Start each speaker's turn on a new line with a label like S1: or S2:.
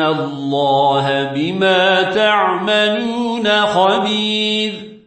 S1: الله بما تعملون خبير